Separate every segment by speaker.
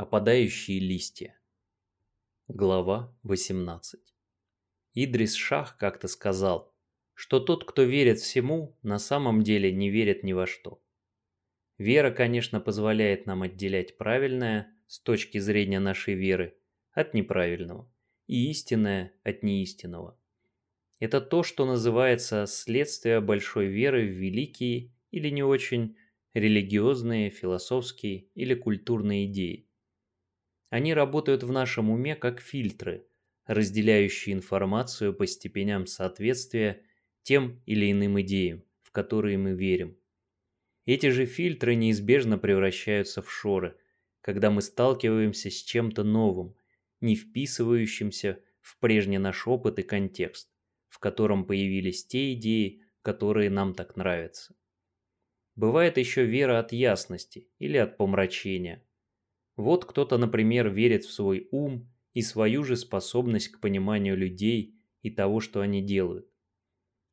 Speaker 1: Опадающие листья. Глава 18. Идрис Шах как-то сказал, что тот, кто верит всему, на самом деле не верит ни во что. Вера, конечно, позволяет нам отделять правильное с точки зрения нашей веры от неправильного и истинное от неистинного. Это то, что называется следствие большой веры в великие или не очень религиозные, философские или культурные идеи. Они работают в нашем уме как фильтры, разделяющие информацию по степеням соответствия тем или иным идеям, в которые мы верим. Эти же фильтры неизбежно превращаются в шоры, когда мы сталкиваемся с чем-то новым, не вписывающимся в прежний наш опыт и контекст, в котором появились те идеи, которые нам так нравятся. Бывает еще вера от ясности или от помрачения – вот кто-то, например, верит в свой ум и свою же способность к пониманию людей и того, что они делают.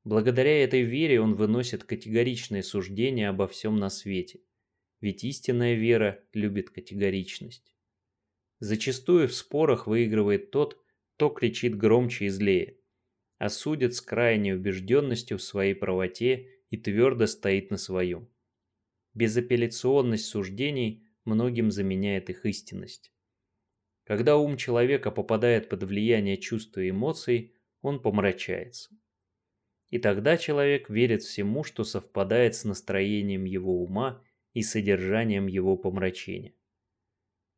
Speaker 1: Благодаря этой вере он выносит категоричные суждения обо всем на свете, ведь истинная вера любит категоричность. Зачастую в спорах выигрывает тот, кто кричит громче и злее, а судит с крайней убежденностью в своей правоте и твердо стоит на своем. Безапелляционность суждений – многим заменяет их истинность. Когда ум человека попадает под влияние чувств и эмоций, он помрачается. И тогда человек верит всему, что совпадает с настроением его ума и содержанием его помрачения.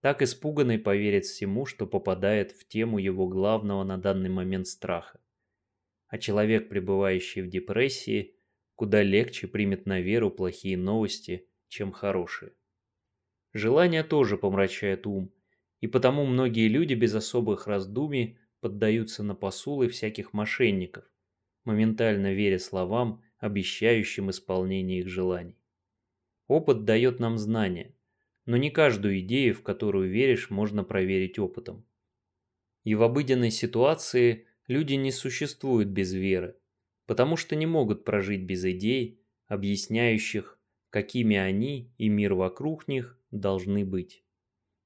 Speaker 1: Так испуганный поверит всему, что попадает в тему его главного на данный момент страха. А человек, пребывающий в депрессии, куда легче примет на веру плохие новости, чем хорошие. Желание тоже помрачает ум, и потому многие люди без особых раздумий поддаются на посулы всяких мошенников, моментально веря словам, обещающим исполнение их желаний. Опыт дает нам знания, но не каждую идею, в которую веришь, можно проверить опытом. И в обыденной ситуации люди не существуют без веры, потому что не могут прожить без идей, объясняющих, какими они и мир вокруг них должны быть.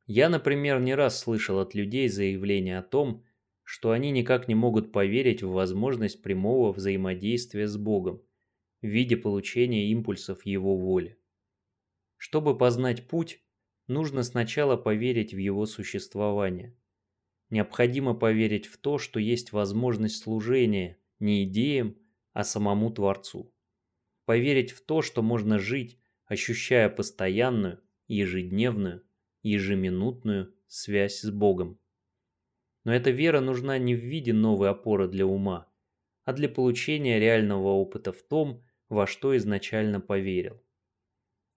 Speaker 1: Я, например, не раз слышал от людей заявления о том, что они никак не могут поверить в возможность прямого взаимодействия с Богом в виде получения импульсов Его воли. Чтобы познать путь, нужно сначала поверить в его существование. Необходимо поверить в то, что есть возможность служения не идеям, а самому Творцу. Поверить в то, что можно жить, ощущая постоянную, ежедневную, ежеминутную связь с Богом. Но эта вера нужна не в виде новой опоры для ума, а для получения реального опыта в том, во что изначально поверил.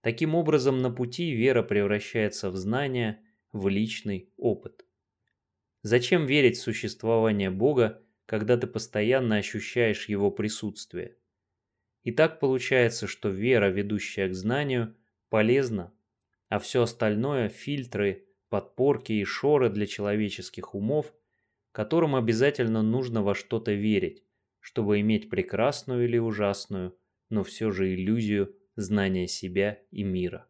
Speaker 1: Таким образом, на пути вера превращается в знание, в личный опыт. Зачем верить в существование Бога, когда ты постоянно ощущаешь Его присутствие? И так получается, что вера, ведущая к знанию, полезна а все остальное – фильтры, подпорки и шоры для человеческих умов, которым обязательно нужно во что-то верить, чтобы иметь прекрасную или ужасную, но все же иллюзию знания себя и мира.